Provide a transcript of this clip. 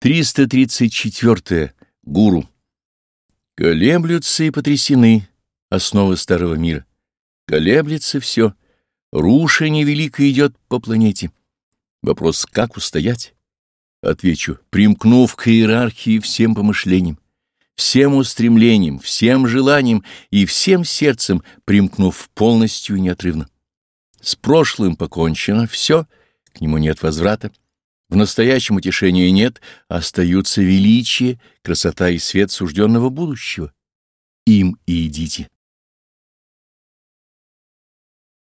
334. Гуру. Колеблются и потрясены основы старого мира. Колеблется все. Рушение великое идет по планете. Вопрос, как устоять? Отвечу, примкнув к иерархии всем помышлениям, всем устремлениям, всем желаниям и всем сердцем, примкнув полностью и неотрывно. С прошлым покончено, все, к нему нет возврата. В настоящем утешения нет, остаются величие, красота и свет сужденного будущего. Им и идите.